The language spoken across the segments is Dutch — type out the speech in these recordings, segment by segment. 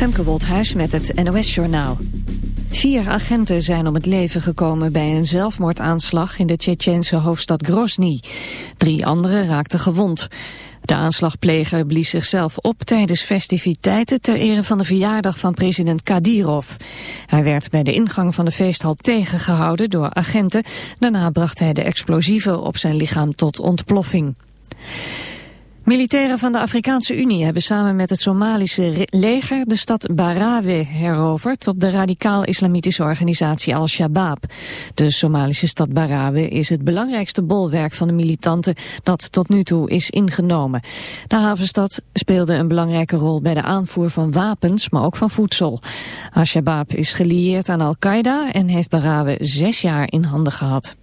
Femke Woldhuis met het NOS-journaal. Vier agenten zijn om het leven gekomen bij een zelfmoordaanslag in de Tsjetsjense hoofdstad Grozny. Drie anderen raakten gewond. De aanslagpleger blies zichzelf op tijdens festiviteiten ter ere van de verjaardag van president Kadyrov. Hij werd bij de ingang van de feesthal tegengehouden door agenten. Daarna bracht hij de explosieven op zijn lichaam tot ontploffing. Militairen van de Afrikaanse Unie hebben samen met het Somalische leger de stad Barawe heroverd op de radicaal-islamitische organisatie Al-Shabaab. De Somalische stad Barawe is het belangrijkste bolwerk van de militanten dat tot nu toe is ingenomen. De havenstad speelde een belangrijke rol bij de aanvoer van wapens, maar ook van voedsel. Al-Shabaab is gelieerd aan Al-Qaeda en heeft Barawe zes jaar in handen gehad.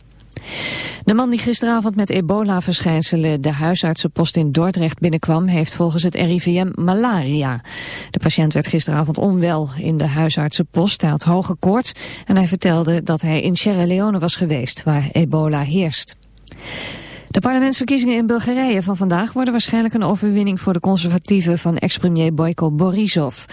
De man die gisteravond met ebola-verschijnselen de huisartsenpost in Dordrecht binnenkwam, heeft volgens het RIVM malaria. De patiënt werd gisteravond onwel in de huisartsenpost. Hij had hoge koorts en hij vertelde dat hij in Sierra Leone was geweest, waar ebola heerst. De parlementsverkiezingen in Bulgarije van vandaag worden waarschijnlijk een overwinning voor de conservatieven van ex-premier Boyko Borisov.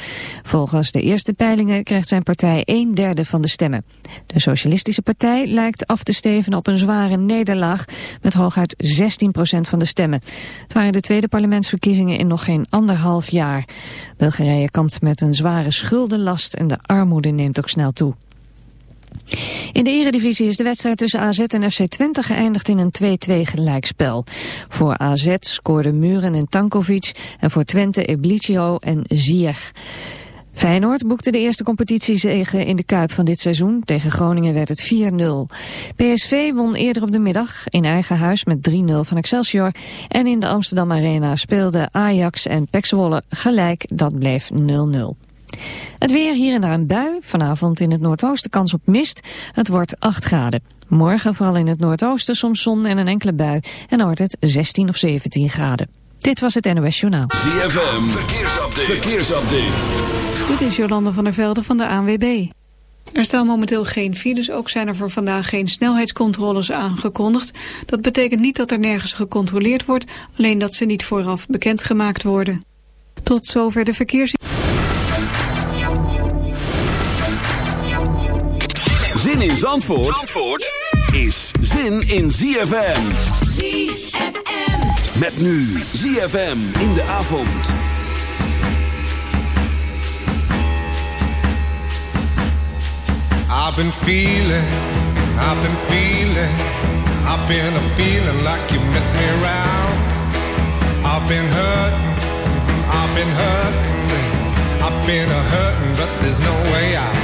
Volgens de eerste peilingen krijgt zijn partij een derde van de stemmen. De Socialistische Partij lijkt af te steven op een zware nederlaag met hooguit 16% van de stemmen. Het waren de tweede parlementsverkiezingen in nog geen anderhalf jaar. Bulgarije kampt met een zware schuldenlast en de armoede neemt ook snel toe. In de eredivisie is de wedstrijd tussen AZ en FC Twente geëindigd in een 2-2 gelijkspel. Voor AZ scoorden Muren en Tankovic en voor Twente Eblicio en Ziyech. Feyenoord boekte de eerste competitiezege in de Kuip van dit seizoen. Tegen Groningen werd het 4-0. PSV won eerder op de middag in eigen huis met 3-0 van Excelsior. En in de Amsterdam Arena speelden Ajax en Pek gelijk. Dat bleef 0-0. Het weer hier en daar een bui. Vanavond in het noordoosten kans op mist. Het wordt 8 graden. Morgen vooral in het noordoosten soms zon en een enkele bui. En dan wordt het 16 of 17 graden. Dit was het NOS Journaal. ZFM, verkeersupdate. verkeersupdate. Dit is Jolande van der Velde van de ANWB. Er staan momenteel geen files, ook zijn er voor vandaag geen snelheidscontroles aangekondigd. Dat betekent niet dat er nergens gecontroleerd wordt, alleen dat ze niet vooraf bekendgemaakt worden. Tot zover de verkeers... Zin in Zandvoort, Zandvoort is zin in ZFM. ZFM. Met nu ZFM in de avond. I've been feeling, I've been feeling, I've been a feeling like you miss me around. I've been hurting, I've been hurting, I've been a hurting, but there's no way out.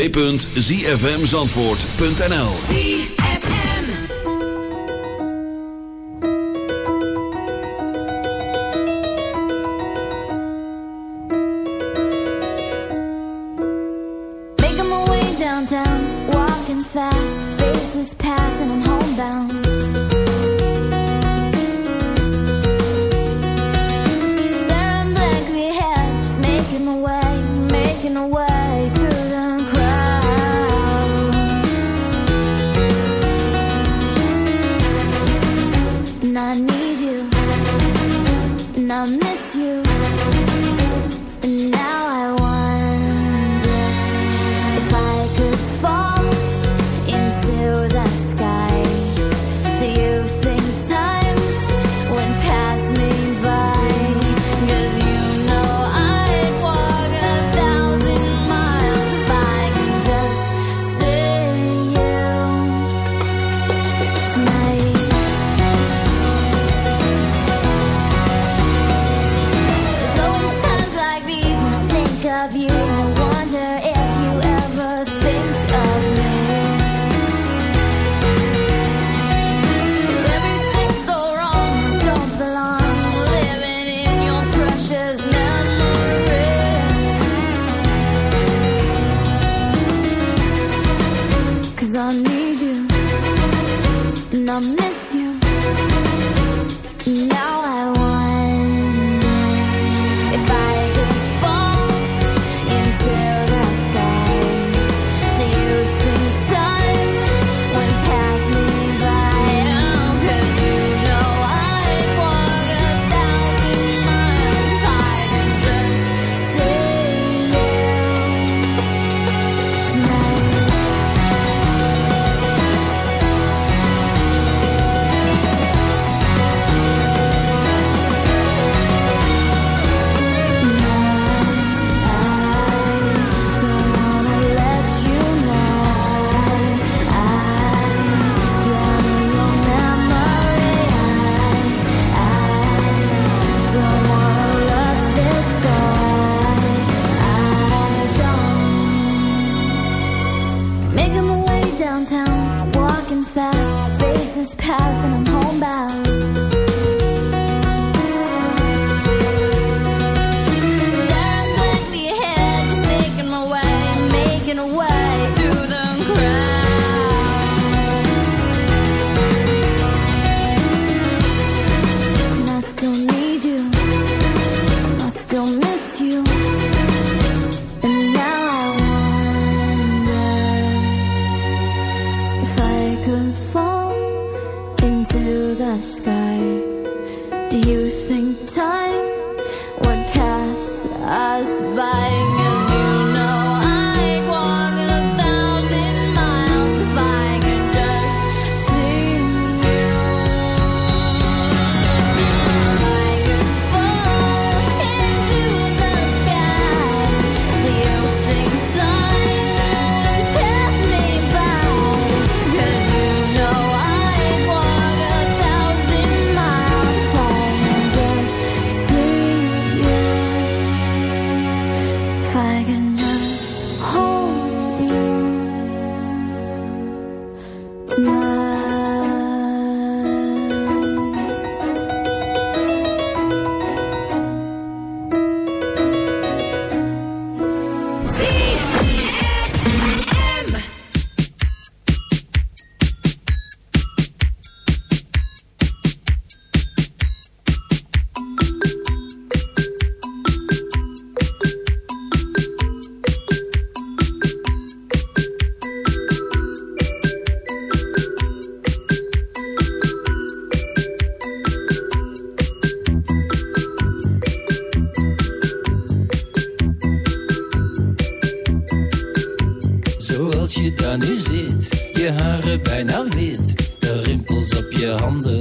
www.zfmzandvoort.nl I need you. And I'm daar nu zit. Je haren bijna wit, de rimpels op je handen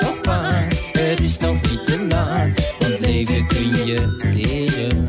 toch het is nog niet te laat, want leven kun je leren.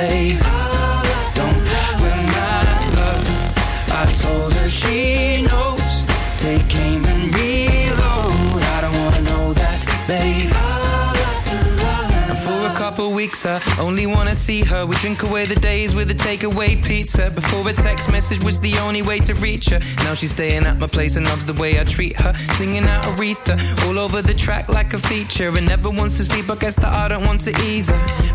Babe. Weeks, I only wanna see her. We drink away the days with a takeaway pizza. Before a text message was the only way to reach her. Now she's staying at my place and loves the way I treat her. Singing out Aretha all over the track like a feature. And never wants to sleep, I guess that I don't want to either.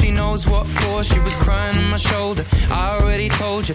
She knows what for. She was crying on my shoulder. I already told you,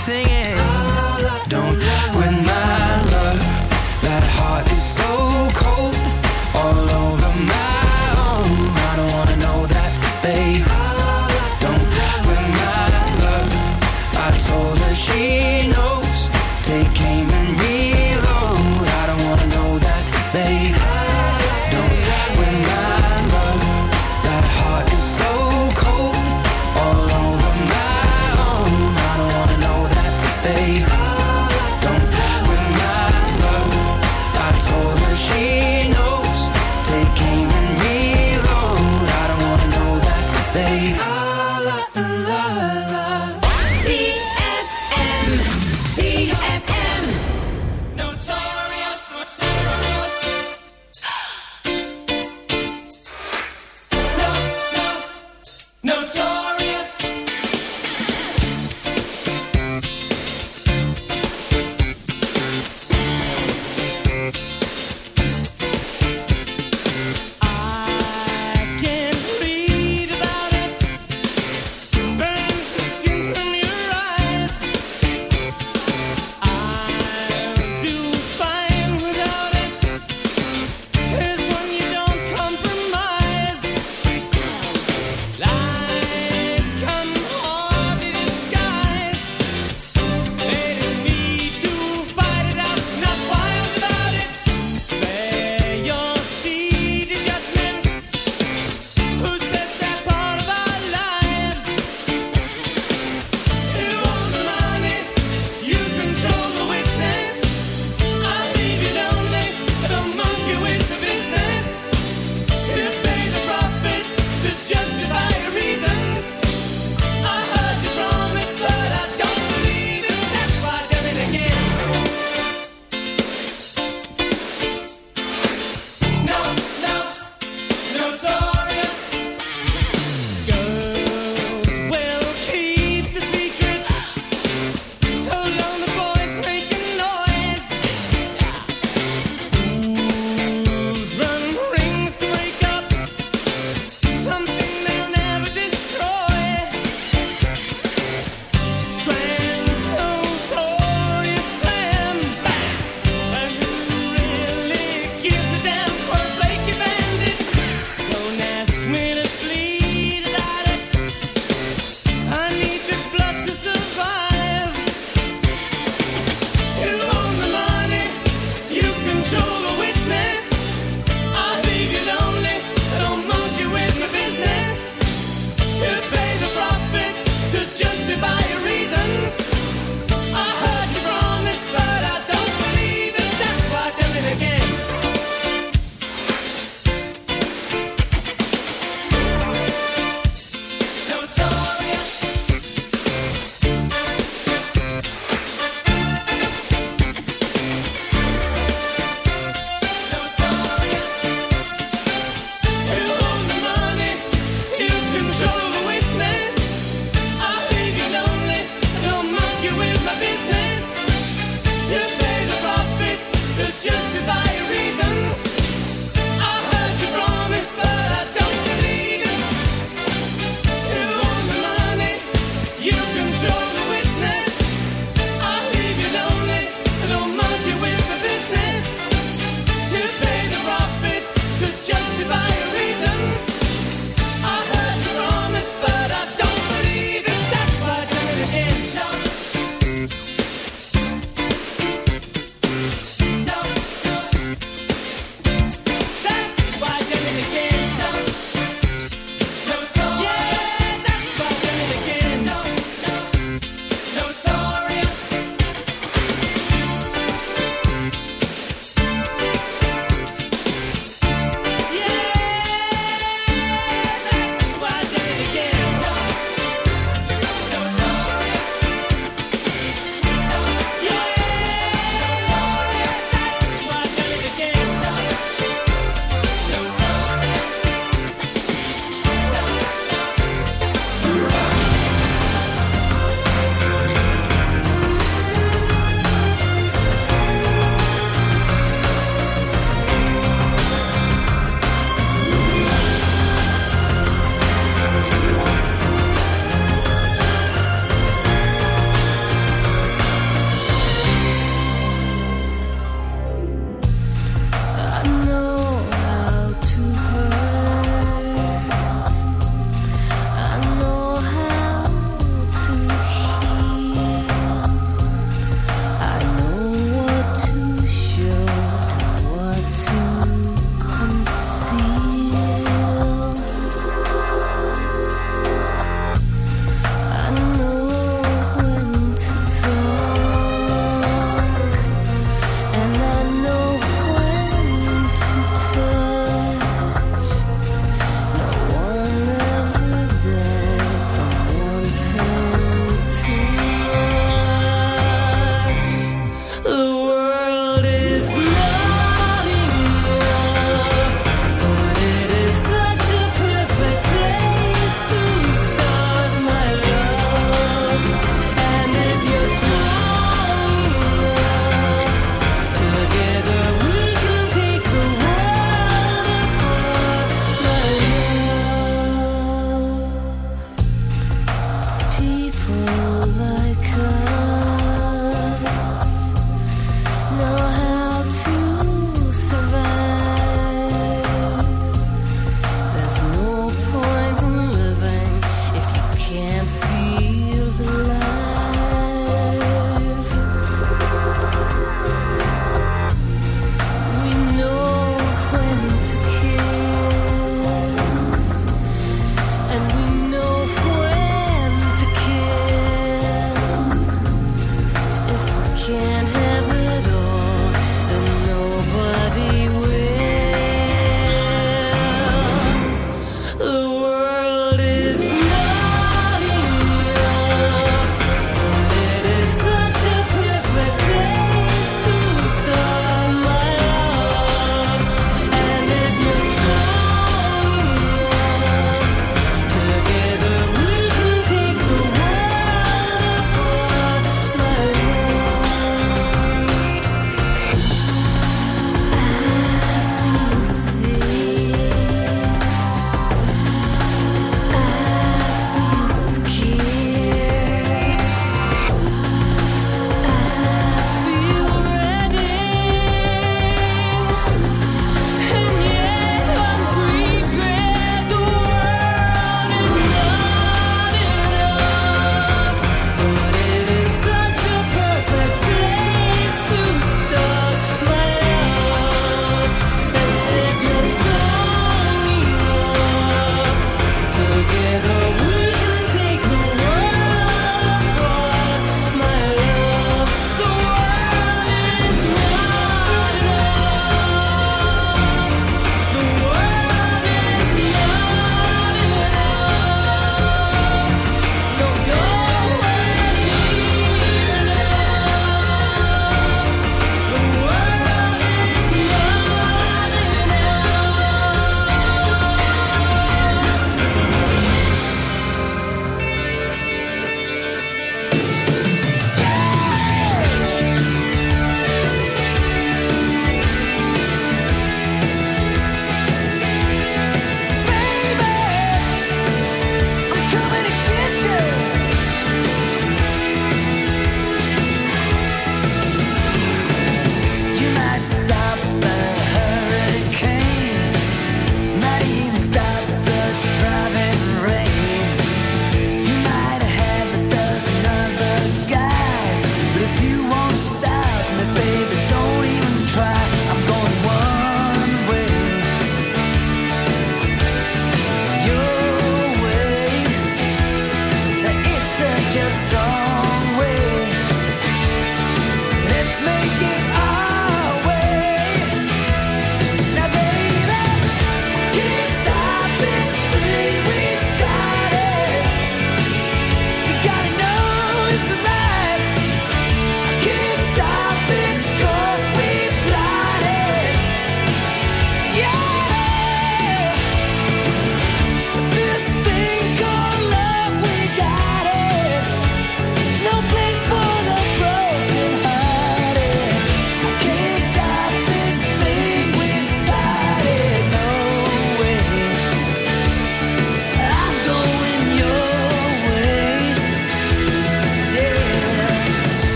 singing. Don't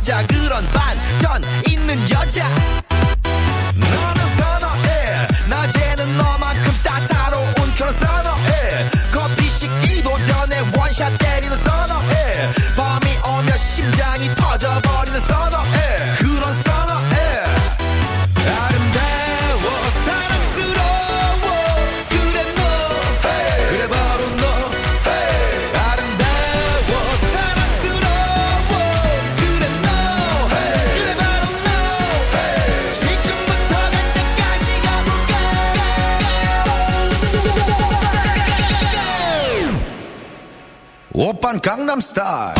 여자 그런 반전 있는 여자. I'm star.